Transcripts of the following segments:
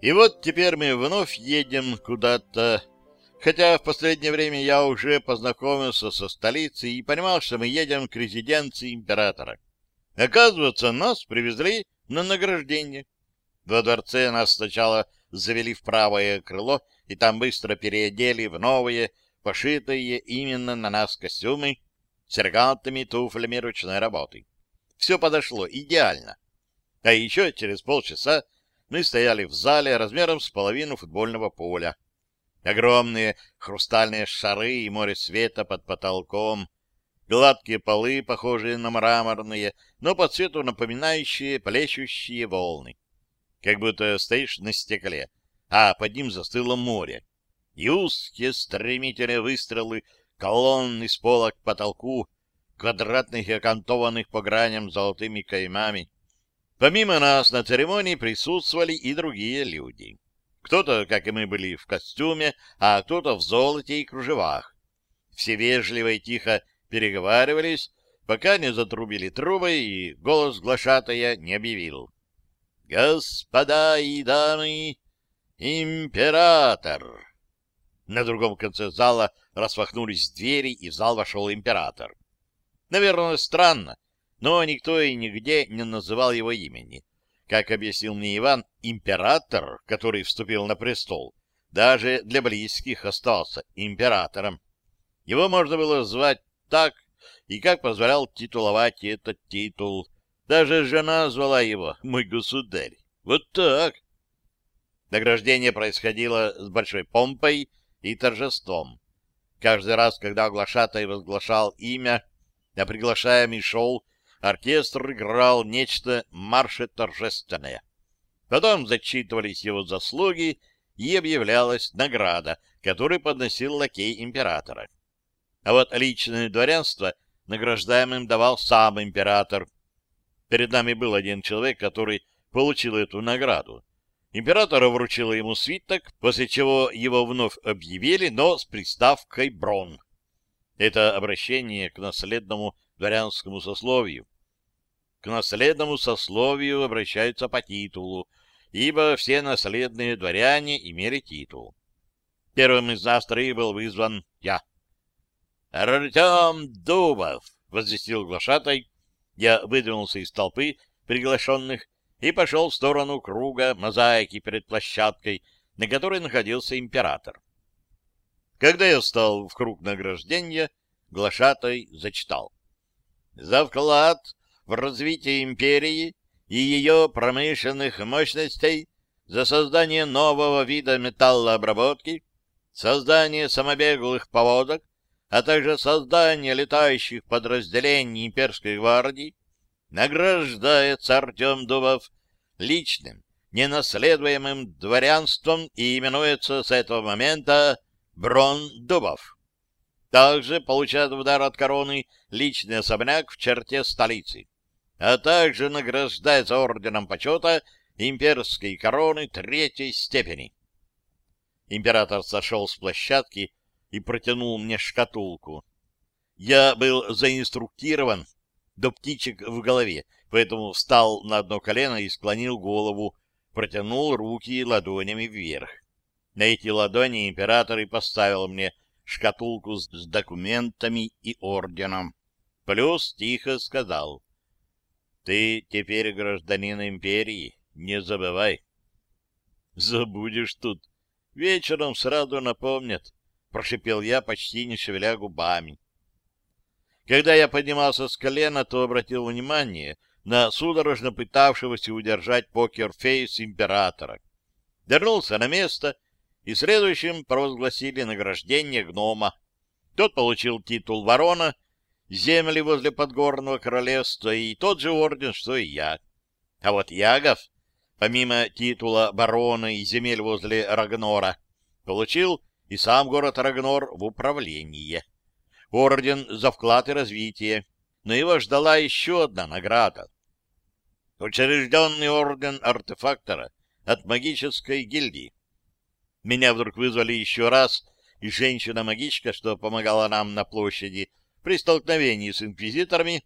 И вот теперь мы вновь едем куда-то, хотя в последнее время я уже познакомился со столицей и понимал, что мы едем к резиденции императора. Оказывается, нас привезли на награждение. Во дворце нас сначала завели в правое крыло, и там быстро переодели в новые, пошитые именно на нас костюмы с элегантными туфлями ручной работы. Все подошло идеально. А еще через полчаса мы стояли в зале размером с половину футбольного поля. Огромные хрустальные шары и море света под потолком, гладкие полы, похожие на мраморные, но по цвету напоминающие плещущие волны. Как будто стоишь на стекле, а под ним застыло море. И узкие стремительные выстрелы колонн с пола к потолку, квадратных и окантованных по граням золотыми каймами. Помимо нас на церемонии присутствовали и другие люди. Кто-то, как и мы, были в костюме, а кто-то в золоте и кружевах. Все вежливо и тихо переговаривались, пока не затрубили трубы и голос глашатая не объявил. «Господа и дамы, император!» На другом конце зала распахнулись двери, и в зал вошел император. Наверное, странно, но никто и нигде не называл его имени. Как объяснил мне Иван, император, который вступил на престол, даже для близких остался императором. Его можно было звать так, и как позволял титуловать этот титул. Даже жена звала его «мой государь». Вот так. Награждение происходило с большой помпой и торжеством. Каждый раз, когда оглашатай возглашал имя, а приглашаемый шел, оркестр играл нечто марше-торжественное. Потом зачитывались его заслуги и объявлялась награда, которую подносил лакей императора. А вот личное дворянство награждаемым давал сам император. Перед нами был один человек, который получил эту награду. Император вручил ему свиток, после чего его вновь объявили, но с приставкой «Брон». Это обращение к наследному дворянскому сословию. К наследному сословию обращаются по титулу, ибо все наследные дворяне имели титул. Первым из нас троих был вызван я. «Артем Дубов!» — возвестил глашатай. Я выдвинулся из толпы приглашенных и пошел в сторону круга мозаики перед площадкой, на которой находился император. Когда я встал в круг награждения, глашатай зачитал. «За вклад в развитие империи и ее промышленных мощностей, за создание нового вида металлообработки, создание самобеглых поводок, а также создание летающих подразделений имперской гвардии, награждается Артем Дубов личным, ненаследуемым дворянством и именуется с этого момента Брон Дубов. Также получает удар от короны личный особняк в черте столицы, а также награждается орденом почета имперской короны третьей степени. Император сошел с площадки и протянул мне шкатулку. Я был заинструктирован до птичек в голове, поэтому встал на одно колено и склонил голову, протянул руки ладонями вверх. На эти ладони император и поставил мне шкатулку с, документами и орденом. Плюс тихо сказал, «Ты теперь гражданин империи, не забывай». «Забудешь тут. Вечером сразу напомнят», — прошипел я, почти не шевеля губами. Когда я поднимался с колена, то обратил внимание на судорожно пытавшегося удержать покер-фейс императора. Вернулся на место — и следующим провозгласили награждение гнома. Тот получил титул ворона, земли возле Подгорного королевства и тот же орден, что и я. А вот Ягов, помимо титула барона и земель возле Рагнора, получил и сам город Рагнор в управлении. Орден за вклад и развитие, но его ждала еще одна награда. Учрежденный орден артефактора от магической гильдии. Меня вдруг вызвали еще раз, и женщина-магичка, что помогала нам на площади при столкновении с инквизиторами,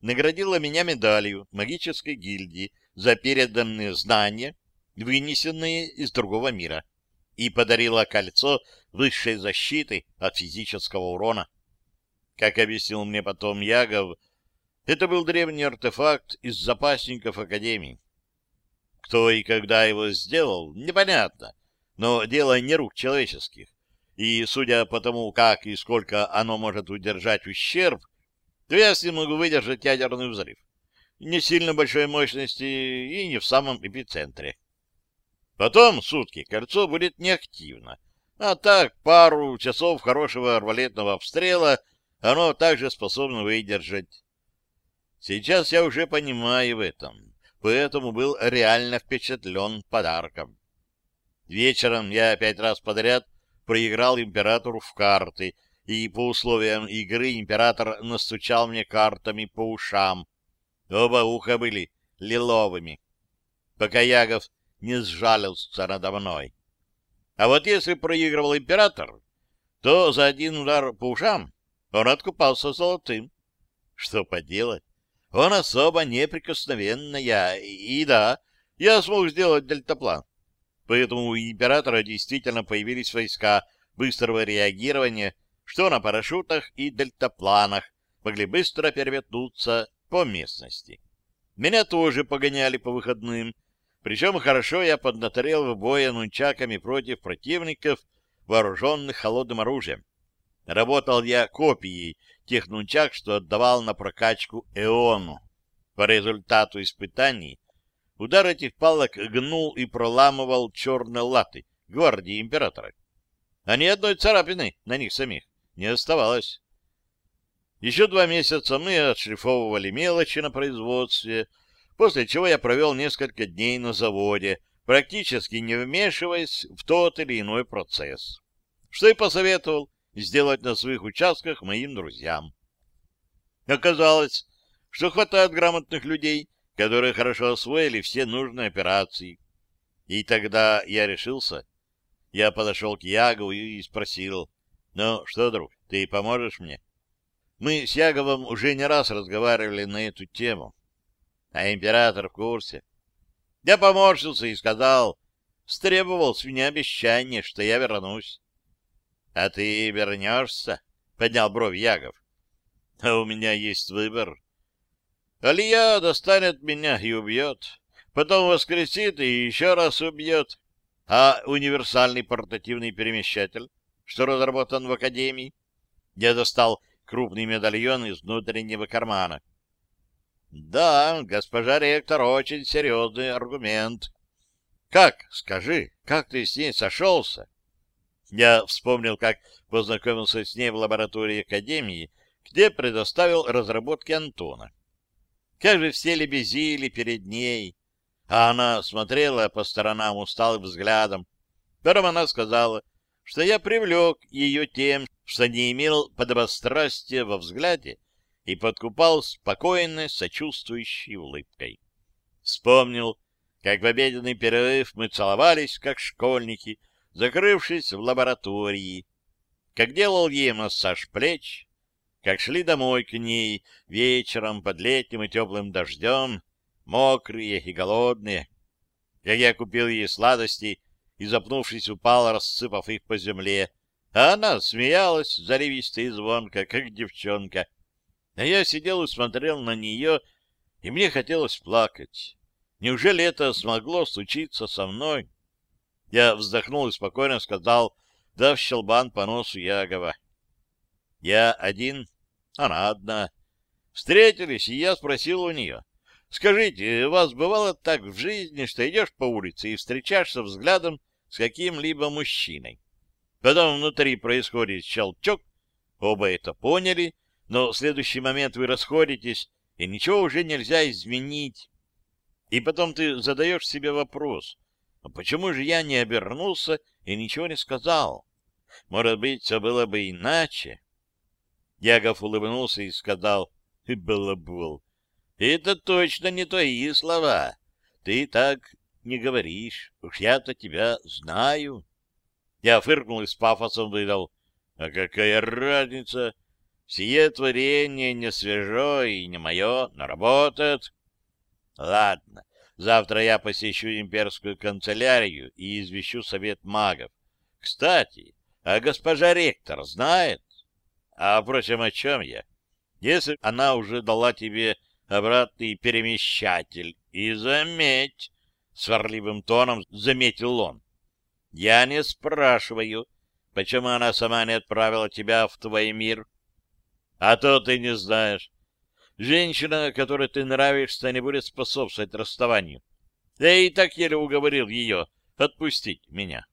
наградила меня медалью магической гильдии за переданные знания, вынесенные из другого мира, и подарила кольцо высшей защиты от физического урона. Как объяснил мне потом Ягов, это был древний артефакт из запасников Академии. Кто и когда его сделал, непонятно, но дело не рук человеческих. И, судя по тому, как и сколько оно может удержать ущерб, то я с ним могу выдержать ядерный взрыв. Не сильно большой мощности и не в самом эпицентре. Потом сутки кольцо будет неактивно, а так пару часов хорошего арбалетного обстрела оно также способно выдержать. Сейчас я уже понимаю в этом, поэтому был реально впечатлен подарком. Вечером я пять раз подряд проиграл императору в карты, и по условиям игры император настучал мне картами по ушам. Оба уха были лиловыми, пока Ягов не сжалился надо мной. А вот если проигрывал император, то за один удар по ушам он откупался золотым. Что поделать? Он особо неприкосновенная, и да, я смог сделать дельтаплан. Поэтому у императора действительно появились войска быстрого реагирования, что на парашютах и дельтапланах могли быстро переметнуться по местности. Меня тоже погоняли по выходным, причем хорошо я поднаторел в бое нунчаками против противников, вооруженных холодным оружием. Работал я копией тех нунчак, что отдавал на прокачку Эону. По результату испытаний удар этих палок гнул и проламывал черные латы гвардии императора. А ни одной царапины на них самих не оставалось. Еще два месяца мы отшлифовывали мелочи на производстве, после чего я провел несколько дней на заводе, практически не вмешиваясь в тот или иной процесс. Что и посоветовал сделать на своих участках моим друзьям. Оказалось, что хватает грамотных людей, которые хорошо освоили все нужные операции. И тогда я решился. Я подошел к Ягову и спросил, «Ну что, друг, ты поможешь мне?» Мы с Яговом уже не раз разговаривали на эту тему а император в курсе. Я поморщился и сказал, стребовал с меня обещание, что я вернусь. — А ты вернешься? — поднял бровь Ягов. — А у меня есть выбор. Алия достанет меня и убьет, потом воскресит и еще раз убьет. А универсальный портативный перемещатель, что разработан в Академии? Я достал крупный медальон из внутреннего кармана. — да, госпожа ректор, очень серьезный аргумент. Как, скажи, как ты с ней сошелся? Я вспомнил, как познакомился с ней в лаборатории Академии, где предоставил разработки Антона. Как же все лебезили перед ней, а она смотрела по сторонам усталым взглядом. Потом она сказала, что я привлек ее тем, что не имел подобострастия во взгляде и подкупал спокойной, сочувствующей улыбкой. Вспомнил, как в обеденный перерыв мы целовались, как школьники, закрывшись в лаборатории, как делал ей массаж плеч, как шли домой к ней вечером под летним и теплым дождем, мокрые и голодные, как я купил ей сладости и, запнувшись, упал, рассыпав их по земле, а она смеялась заливисто и звонко, как девчонка, а я сидел и смотрел на нее, и мне хотелось плакать. Неужели это смогло случиться со мной? Я вздохнул и спокойно сказал, дав щелбан по носу Ягова. Я один, она одна. Встретились, и я спросил у нее. Скажите, у вас бывало так в жизни, что идешь по улице и встречаешься взглядом с каким-либо мужчиной? Потом внутри происходит щелчок, оба это поняли, но в следующий момент вы расходитесь, и ничего уже нельзя изменить. И потом ты задаешь себе вопрос, а почему же я не обернулся и ничего не сказал? Может быть, все было бы иначе? Ягов улыбнулся и сказал, «Балабол, это точно не твои слова. Ты так не говоришь, уж я-то тебя знаю». Я фыркнул и с пафосом выдал, «А какая разница?» Сие творение не свежо и не мое, но работает. Ладно, Завтра я посещу имперскую канцелярию и извещу совет магов. Кстати, а госпожа ректор знает? А, впрочем, о чем я? Если она уже дала тебе обратный перемещатель, и заметь, — сварливым тоном заметил он, — я не спрашиваю, почему она сама не отправила тебя в твой мир. А то ты не знаешь. Женщина, которой ты нравишься, не будет способствовать расставанию. Я и так еле уговорил ее отпустить меня.